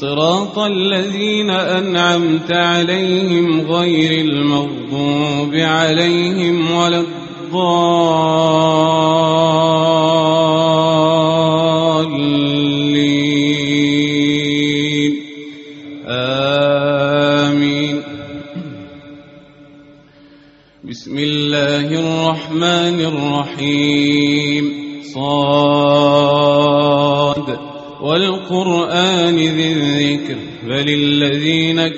صراط الذين أنعمت عليهم غير المغضوب عليهم ولا الضالين. آمين. بسم الله الرحمن الرحيم. صاد. والقرآن ذي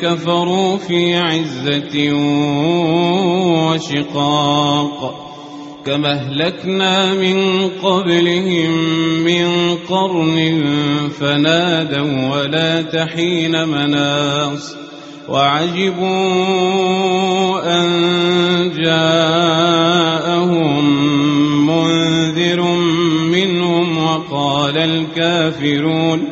كفروا في عزة وشقاق كما أهلكنا من قبلهم من قرن فنادوا ولا تحين مناص وعجبوا أن جاءهم منذر منهم وقال الكافرون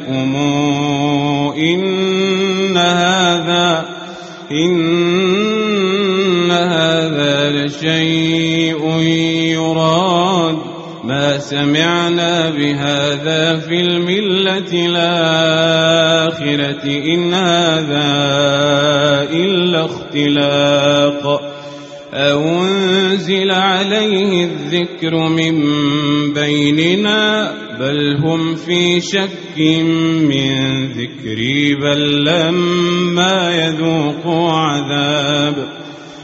سمعنا بهذا في الملة الآخرة إن هذا إلا اختلاق. أنزل عليه الذكر من بيننا؟ بل هم في شك من ذكري بل لما يذوقوا عذاب.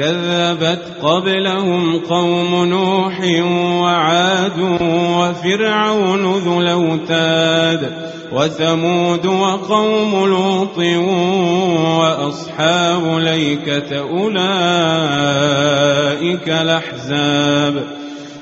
كذبت قبلهم قوم نوح وعاد وفرعون ذو الأوتاد وثمود وقوم لوط وأصحاب ليكة أولئك الأحزاب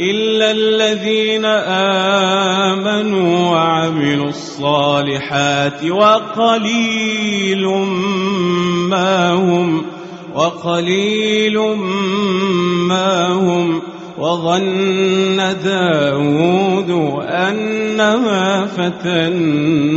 إلا الذين آمنوا وعملوا الصالحات وقليل ما هم وقليل ما هم وظن داود أنما فتناه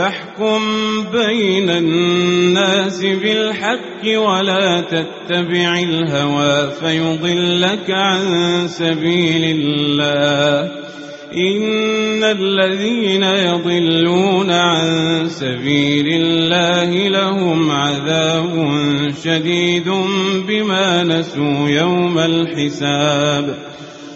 فاحكم بين الناس بالحق ولا تتبع الهوى فيضلك عن سبيل الله. إن الذين يضلون عن سبيل الله لهم عذاب شديد بما نسوا يوم الحساب.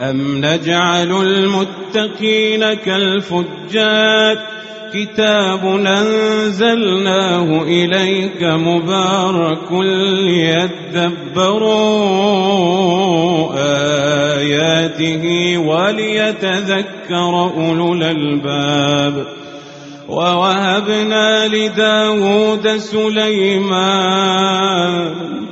أم نجعل المتقين كالفجار كتاب أنزلناه إليك مبارك ليدبروا آياته وليتذكر أولو الألباب ووهبنا لداود سليمان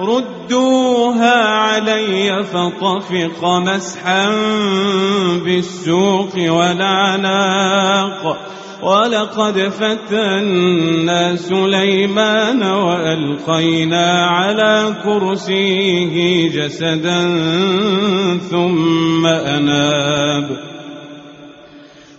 ردوها علي فطفق مسحا بالسوق والعناق. ولقد فتنا سليمان وألقينا على كرسيه جسدا ثم أناب.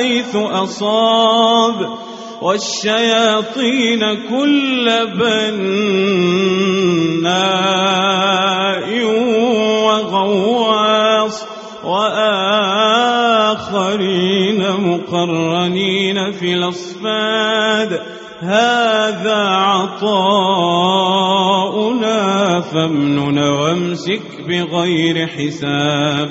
حيث أصاب والشياطين كل بناء وغواص وآخرين مقرنين في الأصفاد. هذا عطاؤنا فامنن وامسك بغير حساب.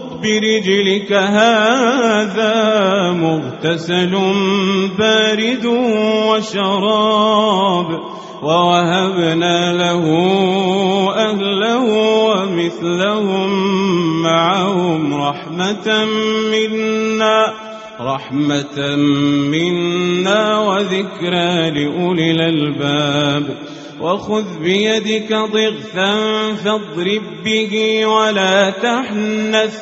برجلك هذا مغتسل بارد وشراب ووهبنا له أهله ومثلهم معهم رحمة منا رحمة منا وذكرى لأولي الألباب. وخذ بيدك ضغثا فاضرب به ولا تحنث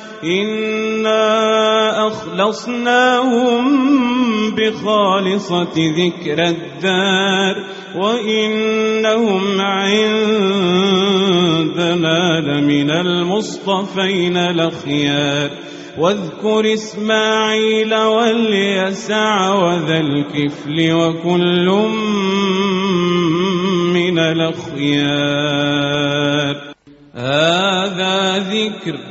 إنا أخلصناهم بخالصة ذكر الدار وإنهم عندنا لمن المصطفين الأخيار واذكر إسماعيل واليسع وذا الكفل وكل من الأخيار هذا ذكر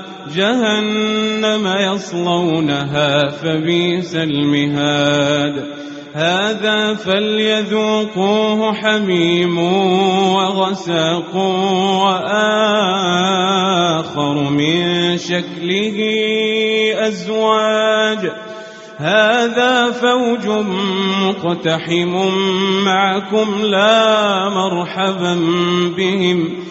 جهنم يصلونها فبئس المهاد. هذا فليذوقوه حميم وغساق وآخر من شكله أزواج. هذا فوج مقتحم معكم لا مرحبا بهم.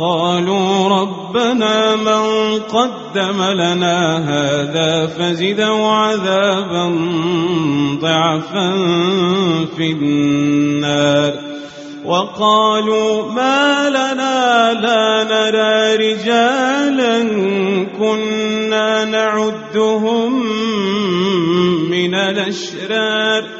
قالوا ربنا من قدم لنا هذا فزده عذابا ضعفا في النار. وقالوا ما لنا لا نرى رجالا كنا نعدهم من الأشرار.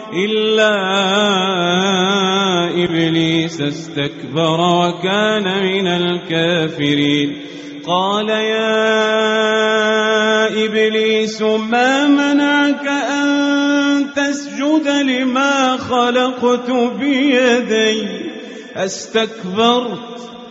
إلا إبليس استكبر وكان من الكافرين. قال يا إبليس ما منعك أن تسجد لما خلقت بيدي؟ أستكبرت.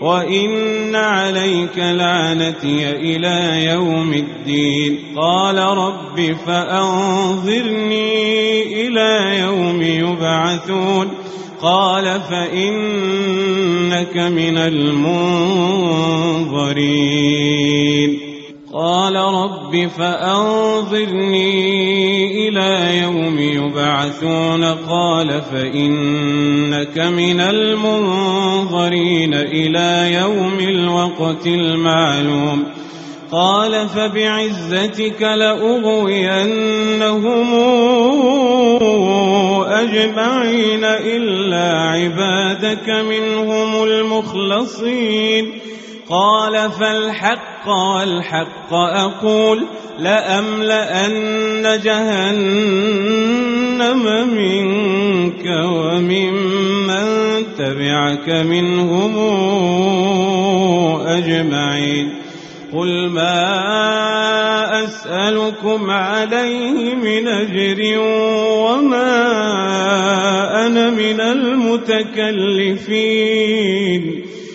وإن عليك لعنتي إلى يوم الدين قال رب فأنظرني إلى يوم يبعثون قال فإنك من المنظرين قال رب فأنظرني إلى يوم يبعثون قال فإنك من المنظرين إلى يوم الوقت المعلوم قال فبعزتك لأغوينهم أجمعين إلا عبادك منهم المخلصين قال فالحق والحق أقول لأملأن جهنم منك وممن تبعك منهم أجمعين قل ما أسألكم عليه من أجر وما أنا من المتكلفين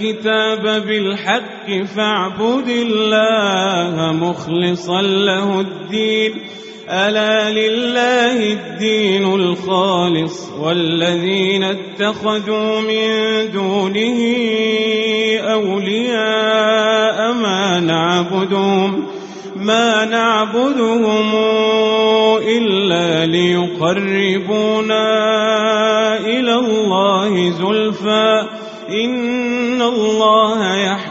الكتاب بالحق فاعبد الله مخلصا له الدين. ألا لله الدين الخالص والذين اتخذوا من دونه أولياء ما نعبدهم ما نعبدهم إلا ليقربونا إلى الله زلفى. إن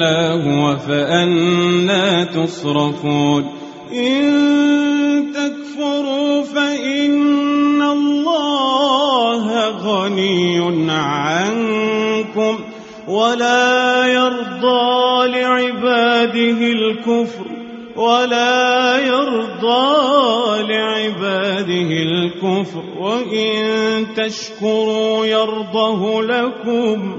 إلا هو فأنا تصرفون. إن تكفروا فإن الله غني عنكم ولا يرضى لعباده الكفر ولا يرضى لعباده الكفر. وإن تشكروا يرضه لكم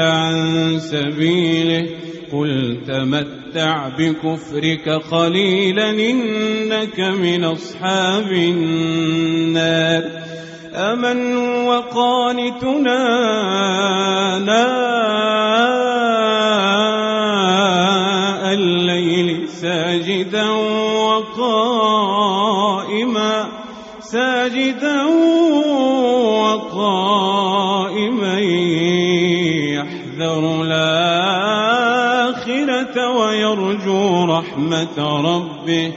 عن سبيله. قل تمتع بكفرك قليلا إنك من أصحاب النار. أمن وقانتنا ناء رحمة ربه.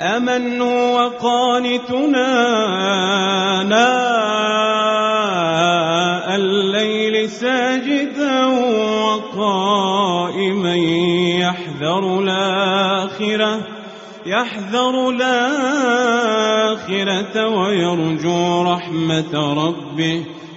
أمن هو قانتنا ناء الليل ساجدا وقائما يحذر الآخرة يحذر الآخرة ويرجو رحمة ربه.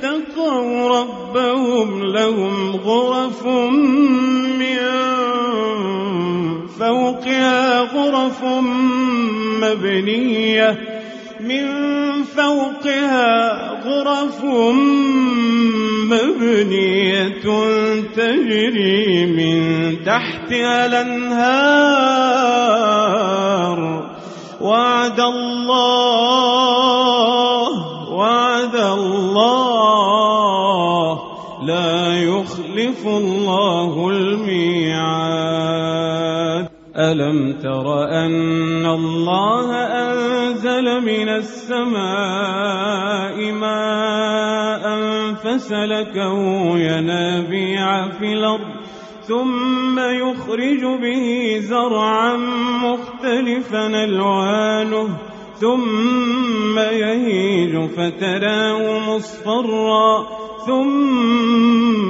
اتقوا ربهم لهم غرف من فوقها غرف مبنية. من فوقها غرف مبنية تجري من تحتها الأنهار. وعد الله يخلف الله الميعاد. ألم تر أن الله أنزل من السماء ماء فسلكه ينابيع في الأرض ثم يخرج به زرعا مختلفا ألوانه ثم يهيج فتراه مصفرا ثم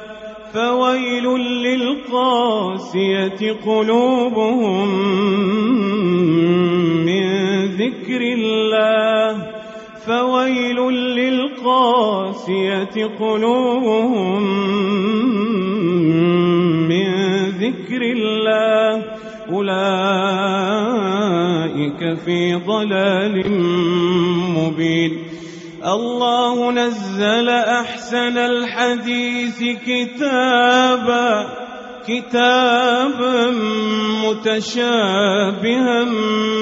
فويل للقاسية قلوبهم من ذكر الله. فويل للقاسية قلوبهم من ذكر الله. أولئك في ضلال مبين. الله نزل أحسن الحديث كتابا كتابا متشابها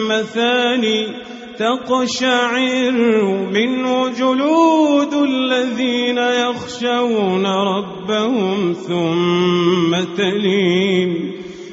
مثاني تقشعر منه جلود الذين يخشون ربهم ثم تلين.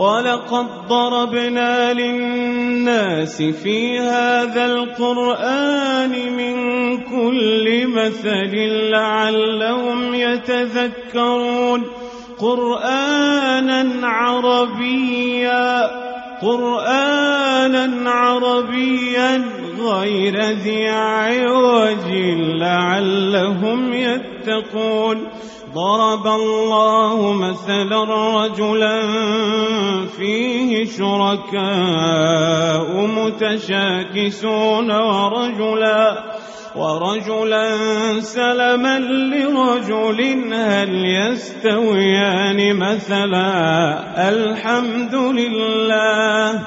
ولقد ضربنا للناس في هذا القرآن من كل مثل لعلهم يتذكرون قرآنا عربيا قرآنا عربيا غير ذي عوج لعلهم يتقون ضرب الله مثلا رجلا فيه شركاء متشاكسون ورجلا ورجلا سلما لرجل هل يستويان مثلا الحمد لله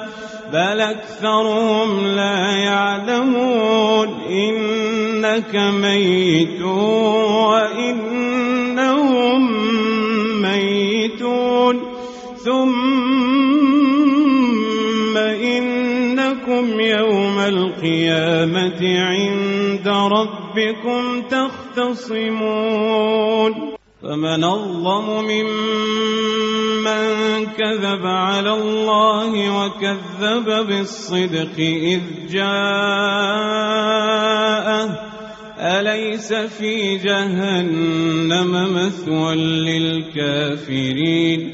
بل أكثرهم لا يعلمون إنك ميت وانهم ثم إنكم يوم القيامة عند ربكم تختصمون فمن أظلم ممن كذب على الله وكذب بالصدق إذ جاءه. أليس في جهنم مثوى للكافرين؟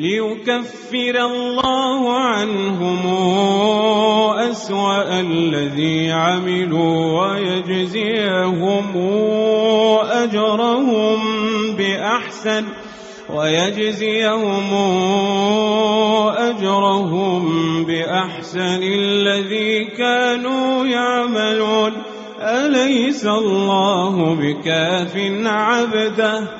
ليكفر الله عنهم أسوأ الذي عملوا ويجزيهم أجرهم بأحسن ويجزيهم أجرهم بأحسن الذي كانوا يعملون. أليس الله بكاف عبده؟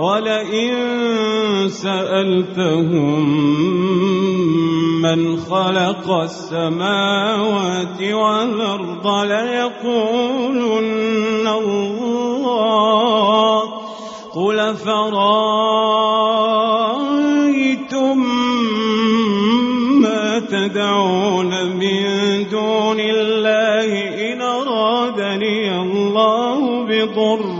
ولئن سألتهم من خلق السماوات والأرض ليقولن الله. قل فرأيتم تدعون من دون الله إن أرادني الله بضر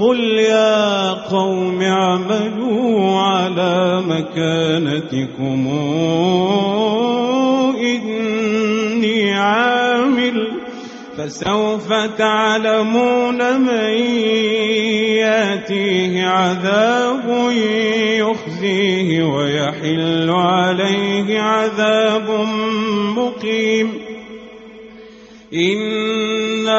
قل يا قوم اعملوا على مكانتكم. إني عامل. فسوف تعلمون من ياتيه عذاب يخزيه ويحل عليه عذاب مقيم. إنا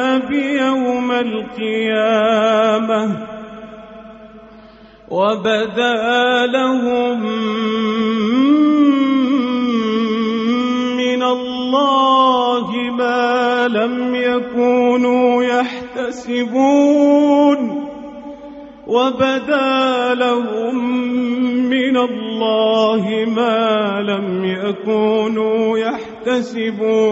القيامة وبدا لهم من الله ما لم يكونوا يحتسبون وبدا لهم من الله ما لم يكونوا يحتسبون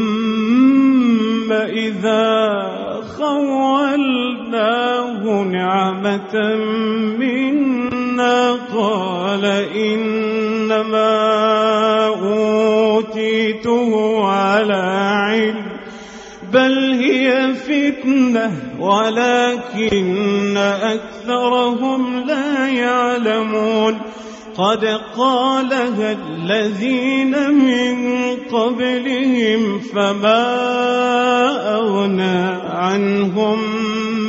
منا قال إنما أوتيته على علم بل هي فتنة ولكن أكثرهم لا يعلمون. قد قالها الذين من قبلهم فما أغنى عنهم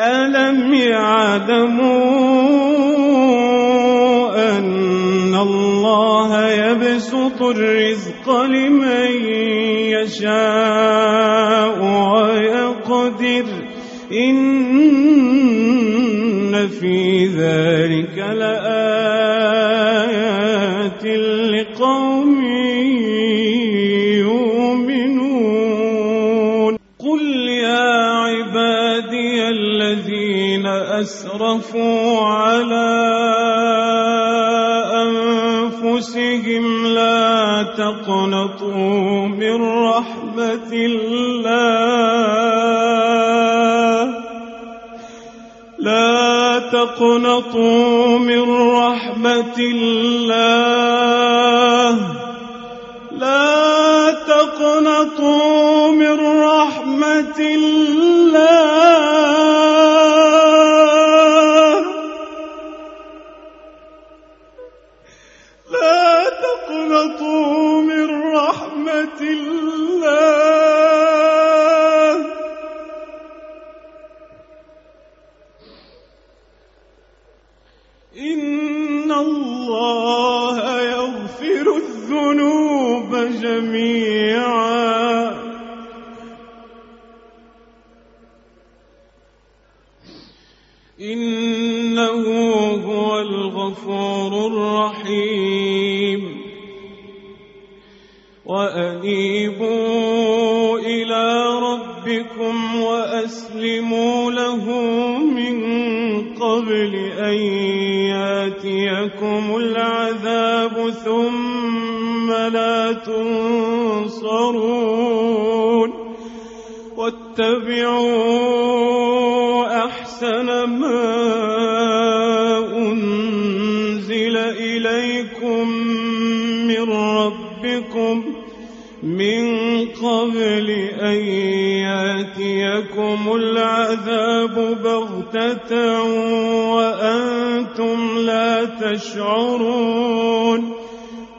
ألم يعلموا أن الله يبسط الرزق لمن يشاء ويقدر إن في ذلك لآيات أسرفوا على أنفسهم لا تقنطوا من رحمة الله. لا تقنطوا من رحمة الله. ربكم وأسلموا له من قبل أن ياتيكم العذاب ثم لا تنصرون واتبعوا أحسن ما أنزل إليكم من ربكم من قبل أن يأتيكم العذاب بغتة وأنتم لا تشعرون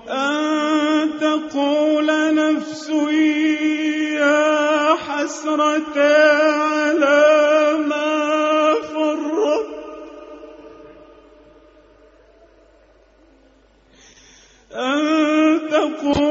أن تقول نفس يا حسرة على ما فرط أن تقول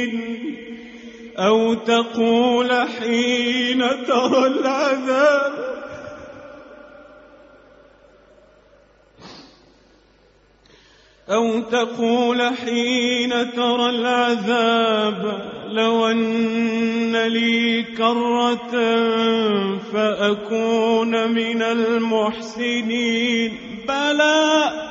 أو تقول حين ترى العذاب. أو تقول حين ترى العذاب لو أن لي كرة فأكون من المحسنين. بلى!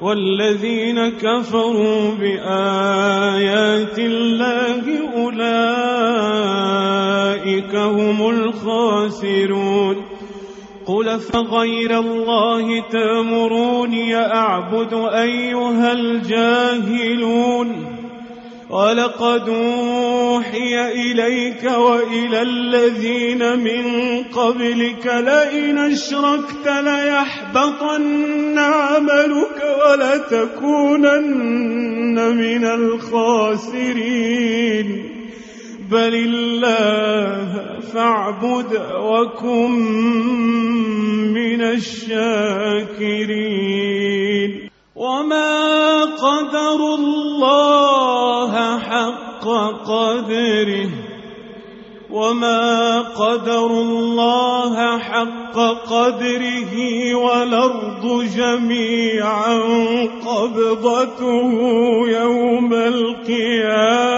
والذين كفروا بآيات الله أولئك هم الخاسرون. قل فغير الله تأمروني أعبد أيها الجاهلون؟ ولقد أوحي إليك وإلى الذين من قبلك لئن أشركت ليحبطن عملك ولتكونن من الخاسرين. بل الله فاعبد وكن من الشاكرين. وما قدر الله حق قدره. وما قدر الله حق قدره والأرض جميعا قبضته يوم القيامة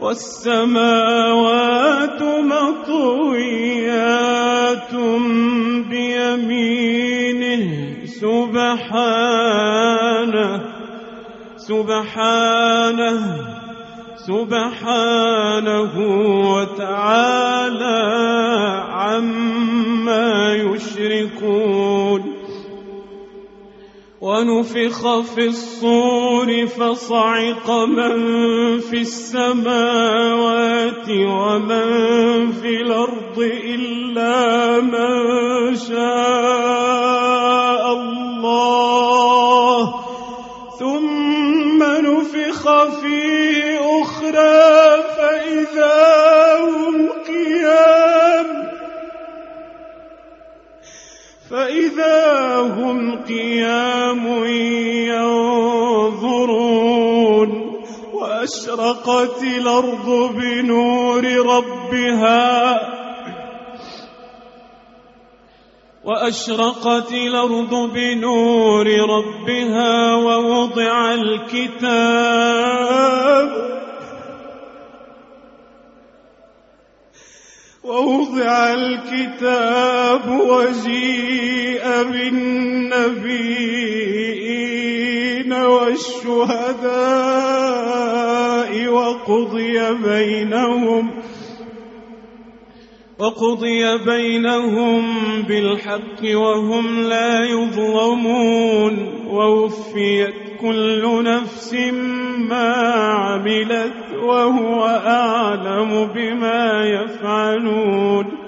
والسماوات مطويات بيمينه سبحانه سبحانه سبحانه وتعالى عما يشركون. ونفخ في الصور فصعق من في السماوات ومن في الأرض إلا من شاء. واشرقت الأرض بنور ربها. وأشرقت الأرض بنور ربها ووضع الكتاب. ووضع الكتاب وجيء بالنبيين والشهداء وقضي بينهم وقضي بينهم بالحق وهم لا يظلمون ووفيت كل نفس ما عملت وهو أعلم بما يفعلون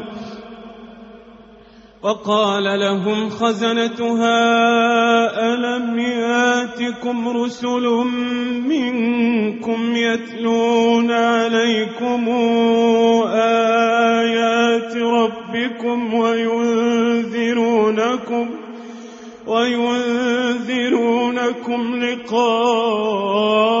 وقال لهم خزنتها ألم ياتكم رسل منكم يتلون عليكم آيات ربكم وينذرونكم وينذرونكم لقاء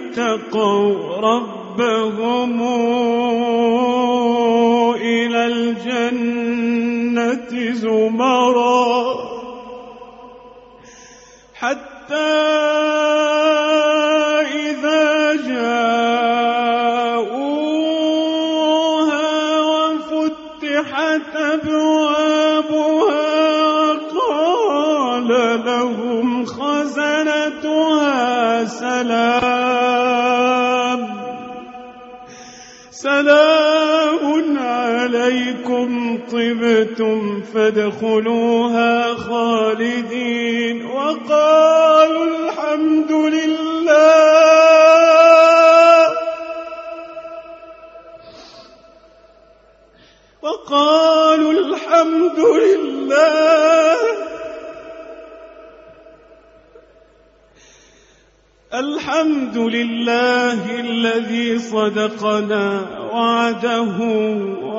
اتقوا ربهم إلى الجنة زمرا حتى إذا جاءوها وفتحت أبوابها قال لهم خزنتها سلام عليكم طبتم فادخلوها خالدين وقالوا الحمد لله. وقالوا الحمد لله. الحمد لله الذي صدقنا وعده